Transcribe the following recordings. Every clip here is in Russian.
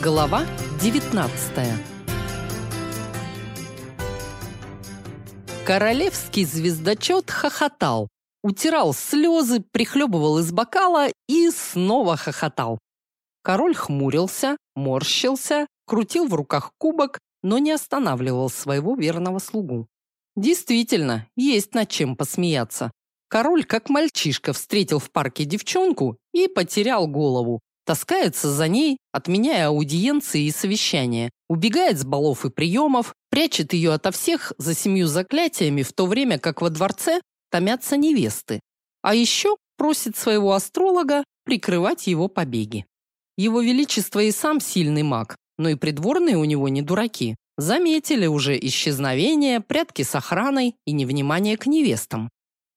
Глава 19 Королевский звездочет хохотал, утирал слезы, прихлебывал из бокала и снова хохотал. Король хмурился, морщился, крутил в руках кубок, но не останавливал своего верного слугу. Действительно, есть над чем посмеяться. Король, как мальчишка, встретил в парке девчонку и потерял голову, таскается за ней, отменяя аудиенции и совещания, убегает с балов и приемов, прячет ее ото всех за семью заклятиями, в то время как во дворце томятся невесты. А еще просит своего астролога прикрывать его побеги. Его величество и сам сильный маг, но и придворные у него не дураки. Заметили уже исчезновение, прятки с охраной и невнимание к невестам.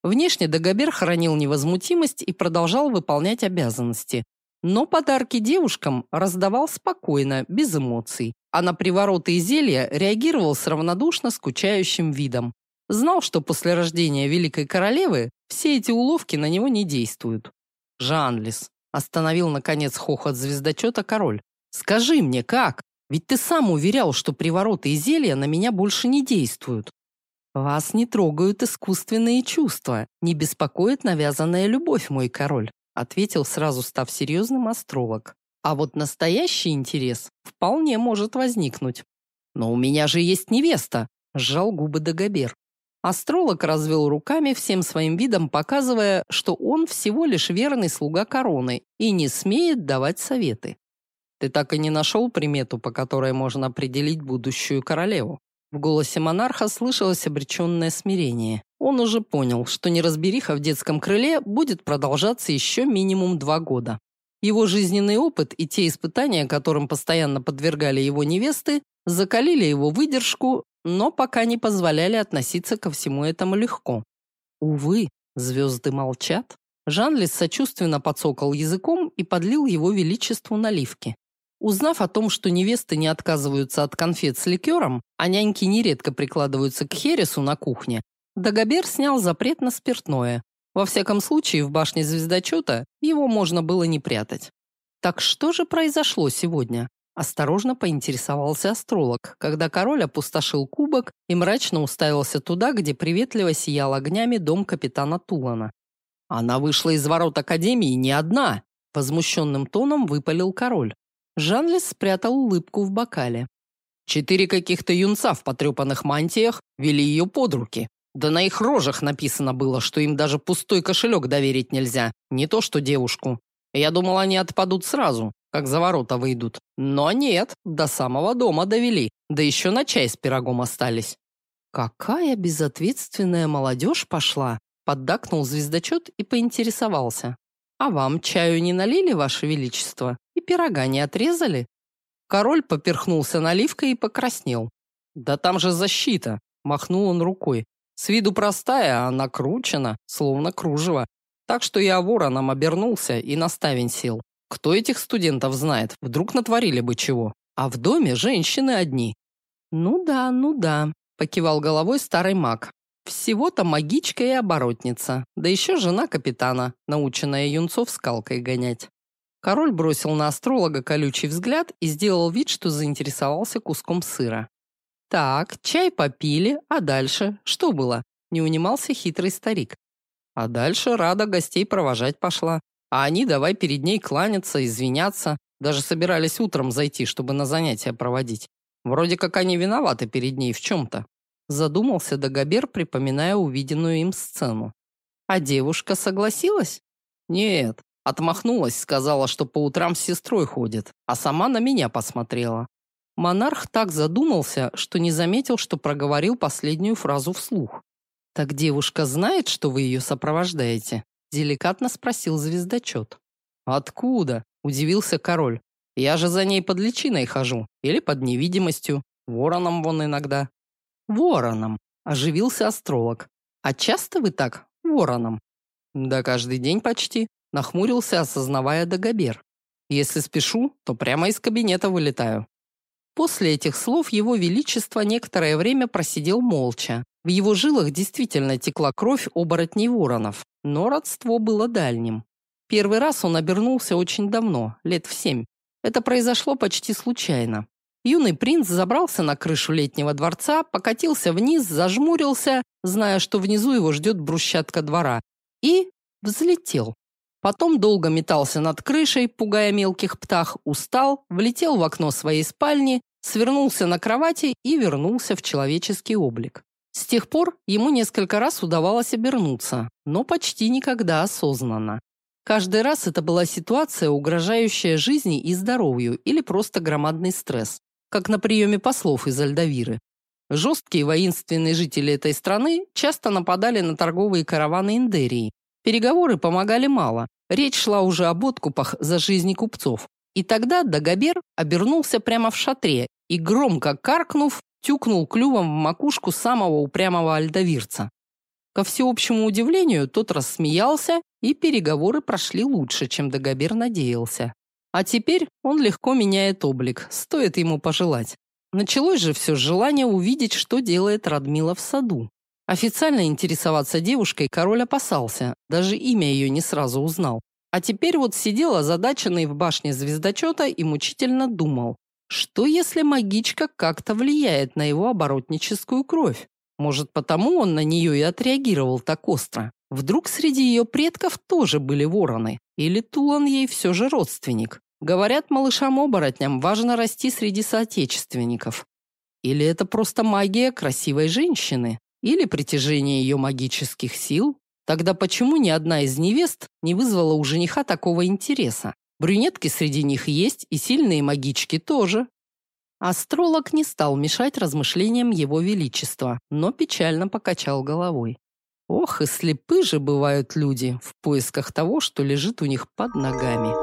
Внешне Дагобер хранил невозмутимость и продолжал выполнять обязанности, но подарки девушкам раздавал спокойно, без эмоций, а на привороты и зелья реагировал с равнодушно скучающим видом. Знал, что после рождения великой королевы все эти уловки на него не действуют. Жанлис остановил наконец хохот звездочета король. Скажи мне, как? Ведь ты сам уверял, что привороты и зелья на меня больше не действуют. Вас не трогают искусственные чувства, не беспокоит навязанная любовь, мой король ответил сразу став серьезным астролог. А вот настоящий интерес вполне может возникнуть. Но у меня же есть невеста, сжал губы Дагобер. Астролог развел руками всем своим видом, показывая, что он всего лишь верный слуга короны и не смеет давать советы. Ты так и не нашел примету, по которой можно определить будущую королеву. В голосе монарха слышалось обреченное смирение. Он уже понял, что неразбериха в детском крыле будет продолжаться еще минимум два года. Его жизненный опыт и те испытания, которым постоянно подвергали его невесты, закалили его выдержку, но пока не позволяли относиться ко всему этому легко. Увы, звезды молчат. Жанлис сочувственно подсокал языком и подлил его величеству наливки. Узнав о том, что невесты не отказываются от конфет с ликером, а няньки нередко прикладываются к хересу на кухне, Дагобер снял запрет на спиртное. Во всяком случае, в башне звездочета его можно было не прятать. Так что же произошло сегодня? Осторожно поинтересовался астролог, когда король опустошил кубок и мрачно уставился туда, где приветливо сиял огнями дом капитана Тулана. Она вышла из ворот академии не одна, возмущенным тоном выпалил король. Жанлис спрятал улыбку в бокале. Четыре каких-то юнца в потрепанных мантиях вели ее под руки. Да на их рожах написано было, что им даже пустой кошелек доверить нельзя, не то что девушку. Я думал, они отпадут сразу, как за ворота выйдут. Но нет, до самого дома довели, да еще на чай с пирогом остались. Какая безответственная молодежь пошла, поддакнул звездочет и поинтересовался. А вам чаю не налили, ваше величество? И пирога не отрезали? Король поперхнулся наливкой и покраснел. Да там же защита, махнул он рукой. С виду простая, а накручена, словно кружево. Так что я вороном обернулся и на ставень сел. Кто этих студентов знает? Вдруг натворили бы чего? А в доме женщины одни. Ну да, ну да, покивал головой старый маг. Всего-то магичка и оборотница, да еще жена капитана, наученная юнцов скалкой гонять. Король бросил на астролога колючий взгляд и сделал вид, что заинтересовался куском сыра. Так, чай попили, а дальше что было? Не унимался хитрый старик. А дальше Рада гостей провожать пошла. А они давай перед ней кланяться, извиняться, даже собирались утром зайти, чтобы на занятия проводить. Вроде как они виноваты перед ней в чем то Задумался Дагобер, припоминая увиденную им сцену. А девушка согласилась? Нет, отмахнулась, сказала, что по утрам с сестрой ходит, а сама на меня посмотрела. Монарх так задумался, что не заметил, что проговорил последнюю фразу вслух. Так девушка знает, что вы ее сопровождаете? деликатно спросил звездочет. Откуда? удивился король. Я же за ней под личиной хожу или под невидимостью, вороном вон иногда. Вороном, оживился астролог. А часто вы так, вороном? Да каждый день почти, нахмурился, осознавая Дагобер. Если спешу, то прямо из кабинета вылетаю. После этих слов его величество некоторое время просидел молча. В его жилах действительно текла кровь оборотней воронов, но родство было дальним. Первый раз он обернулся очень давно, лет в семь. Это произошло почти случайно. Юный принц забрался на крышу летнего дворца, покатился вниз, зажмурился, зная, что внизу его ждет брусчатка двора, и взлетел. Потом долго метался над крышей, пугая мелких птах, устал, влетел в окно своей спальни, свернулся на кровати и вернулся в человеческий облик. С тех пор ему несколько раз удавалось обернуться, но почти никогда осознанно. Каждый раз это была ситуация, угрожающая жизни и здоровью или просто громадный стресс, как на приеме послов из Альдавиры. Жесткие воинственные жители этой страны часто нападали на торговые караваны Индерии. Переговоры помогали мало. Речь шла уже об откупах за жизни купцов. И тогда Дагобер обернулся прямо в шатре и громко каркнув, тюкнул клювом в макушку самого упрямого альдавирца. Ко всеобщему удивлению, тот рассмеялся, и переговоры прошли лучше, чем Дагобер надеялся. А теперь он легко меняет облик, стоит ему пожелать. Началось же все с желания увидеть, что делает Радмила в саду. Официально интересоваться девушкой король опасался, даже имя ее не сразу узнал. А теперь вот сидел озадаченный в башне звездочета и мучительно думал, что если магичка как-то влияет на его оборотническую кровь? Может, потому он на нее и отреагировал так остро? Вдруг среди ее предков тоже были вороны? Или Тулан ей все же родственник? Говорят, малышам-оборотням важно расти среди соотечественников. Или это просто магия красивой женщины? Или притяжение ее магических сил? Тогда почему ни одна из невест не вызвала у жениха такого интереса? Брюнетки среди них есть, и сильные магички тоже. Астролог не стал мешать размышлениям его величества, но печально покачал головой. Ох, и слепы же бывают люди в поисках того, что лежит у них под ногами.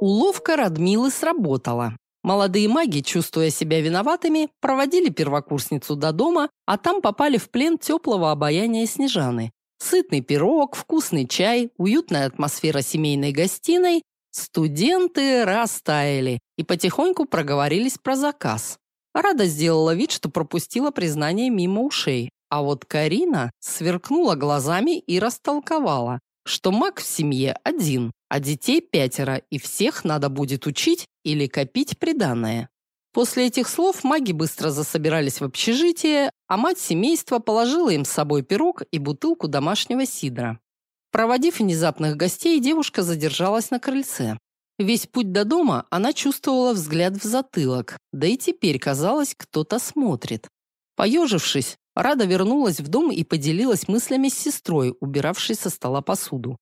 Уловка Радмилы сработала. Молодые маги, чувствуя себя виноватыми, проводили первокурсницу до дома, а там попали в плен теплого обаяния Снежаны. Сытный пирог, вкусный чай, уютная атмосфера семейной гостиной. Студенты растаяли и потихоньку проговорились про заказ. Рада сделала вид, что пропустила признание мимо ушей. А вот Карина сверкнула глазами и растолковала, что маг в семье один, а детей пятеро, и всех надо будет учить или копить приданое. После этих слов маги быстро засобирались в общежитие, а мать семейства положила им с собой пирог и бутылку домашнего сидра. Проводив внезапных гостей, девушка задержалась на крыльце. Весь путь до дома она чувствовала взгляд в затылок, да и теперь казалось, кто-то смотрит. Поежившись, Рада вернулась в дом и поделилась мыслями с сестрой, убиравшей со стола посуду.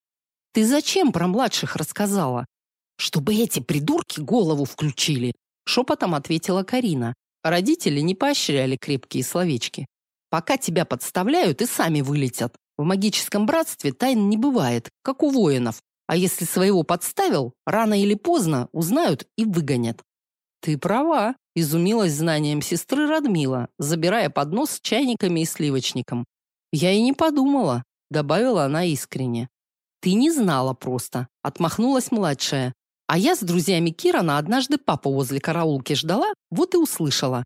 «Ты зачем про младших рассказала?» «Чтобы эти придурки голову включили», шепотом ответила Карина. Родители не поощряли крепкие словечки. Пока тебя подставляют и сами вылетят. В магическом братстве тайн не бывает, как у воинов. А если своего подставил, рано или поздно узнают и выгонят. Ты права, изумилась знанием сестры Радмила, забирая поднос с чайниками и сливочником. Я и не подумала, добавила она искренне. Ты не знала просто, отмахнулась младшая. А я с друзьями Кирана однажды папу возле караулки ждала, вот и услышала.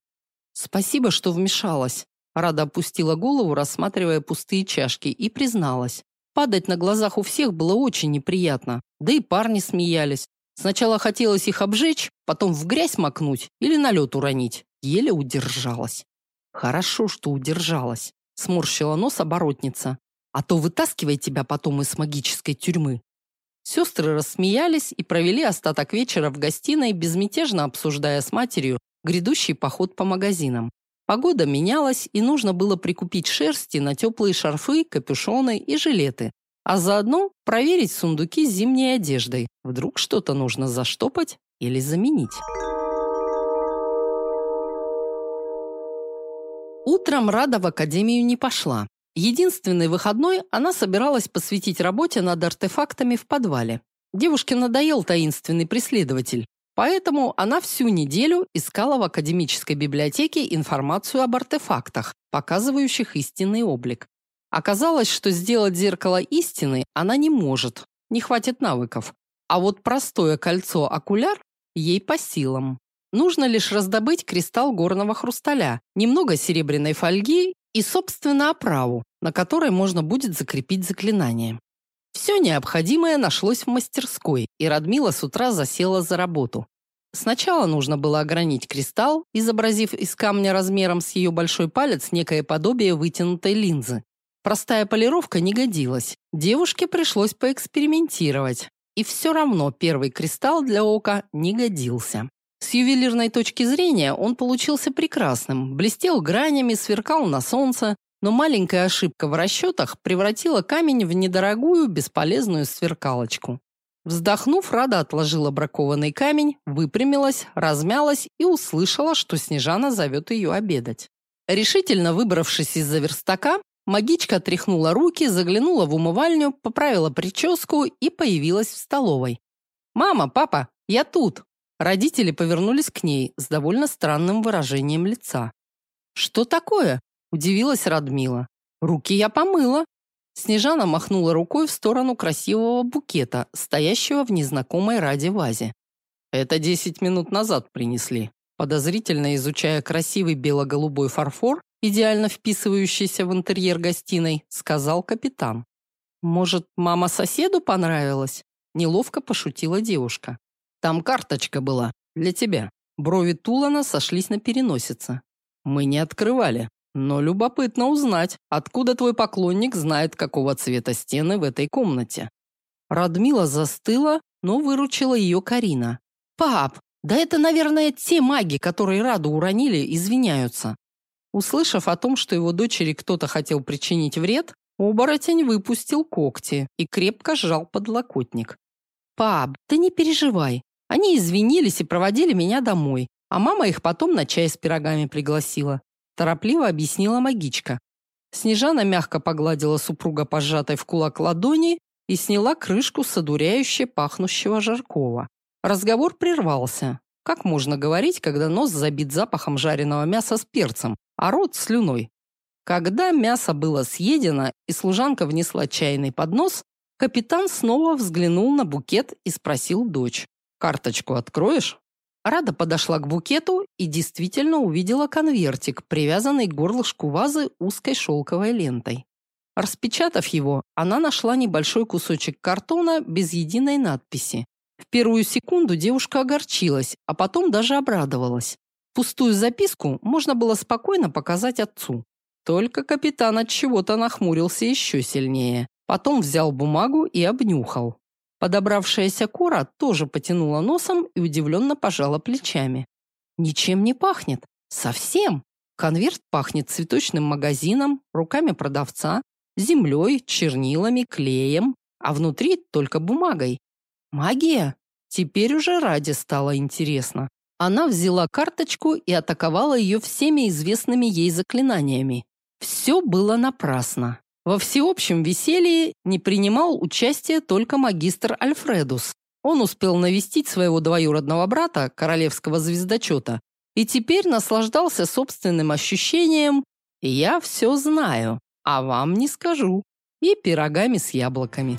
Спасибо, что вмешалась. Рада опустила голову, рассматривая пустые чашки, и призналась. Падать на глазах у всех было очень неприятно. Да и парни смеялись. Сначала хотелось их обжечь, потом в грязь макнуть или на лед уронить. Еле удержалась. Хорошо, что удержалась. Сморщила нос оборотница. А то вытаскивай тебя потом из магической тюрьмы. Сестры рассмеялись и провели остаток вечера в гостиной, безмятежно обсуждая с матерью грядущий поход по магазинам. Погода менялась, и нужно было прикупить шерсти на теплые шарфы, капюшоны и жилеты, а заодно проверить сундуки с зимней одеждой. Вдруг что-то нужно заштопать или заменить. Утром Рада в академию не пошла. Единственный выходной она собиралась посвятить работе над артефактами в подвале. Девушке надоел таинственный преследователь, поэтому она всю неделю искала в академической библиотеке информацию об артефактах, показывающих истинный облик. Оказалось, что сделать зеркало истины она не может, не хватит навыков. А вот простое кольцо-окуляр ей по силам. Нужно лишь раздобыть кристалл горного хрусталя, немного серебряной фольги и, собственно, оправу, на которой можно будет закрепить заклинание. Все необходимое нашлось в мастерской, и Радмила с утра засела за работу. Сначала нужно было огранить кристалл, изобразив из камня размером с ее большой палец некое подобие вытянутой линзы. Простая полировка не годилась. Девушке пришлось поэкспериментировать. И все равно первый кристалл для ока не годился. С ювелирной точки зрения он получился прекрасным, блестел гранями, сверкал на солнце, но маленькая ошибка в расчетах превратила камень в недорогую, бесполезную сверкалочку. Вздохнув, Рада отложила бракованный камень, выпрямилась, размялась и услышала, что Снежана зовет ее обедать. Решительно выбравшись из-за верстака, магичка тряхнула руки, заглянула в умывальню, поправила прическу и появилась в столовой. «Мама, папа, я тут!» Родители повернулись к ней с довольно странным выражением лица. «Что такое?» – удивилась Радмила. «Руки я помыла». Снежана махнула рукой в сторону красивого букета, стоящего в незнакомой Раде вазе. «Это десять минут назад принесли». Подозрительно изучая красивый бело-голубой фарфор, идеально вписывающийся в интерьер гостиной, сказал капитан. «Может, мама соседу понравилась?» Неловко пошутила девушка. Там карточка была для тебя. Брови Тулана сошлись на переносице. Мы не открывали, но любопытно узнать, откуда твой поклонник знает, какого цвета стены в этой комнате. Радмила застыла, но выручила ее Карина. Пап, да это, наверное, те маги, которые Раду уронили, извиняются. Услышав о том, что его дочери кто-то хотел причинить вред, оборотень выпустил когти и крепко сжал подлокотник. «Пап, ты не переживай. Они извинились и проводили меня домой, а мама их потом на чай с пирогами пригласила. Торопливо объяснила магичка. Снежана мягко погладила супруга пожатой в кулак ладони и сняла крышку с одуряюще пахнущего жаркого. Разговор прервался. Как можно говорить, когда нос забит запахом жареного мяса с перцем, а рот слюной? Когда мясо было съедено и служанка внесла чайный поднос, капитан снова взглянул на букет и спросил дочь: Карточку откроешь? Рада подошла к букету и действительно увидела конвертик, привязанный к горлышку вазы узкой шелковой лентой. Распечатав его, она нашла небольшой кусочек картона без единой надписи. В первую секунду девушка огорчилась, а потом даже обрадовалась. Пустую записку можно было спокойно показать отцу. Только капитан от чего-то нахмурился еще сильнее. Потом взял бумагу и обнюхал. Подобравшаяся Кора тоже потянула носом и удивленно пожала плечами. Ничем не пахнет. Совсем. Конверт пахнет цветочным магазином, руками продавца, землей, чернилами, клеем, а внутри только бумагой. Магия? Теперь уже Раде стало интересно. Она взяла карточку и атаковала ее всеми известными ей заклинаниями. Все было напрасно. Во всеобщем веселье не принимал участия только магистр Альфредус. Он успел навестить своего двоюродного брата, королевского звездочета, и теперь наслаждался собственным ощущением «я все знаю, а вам не скажу» и пирогами с яблоками.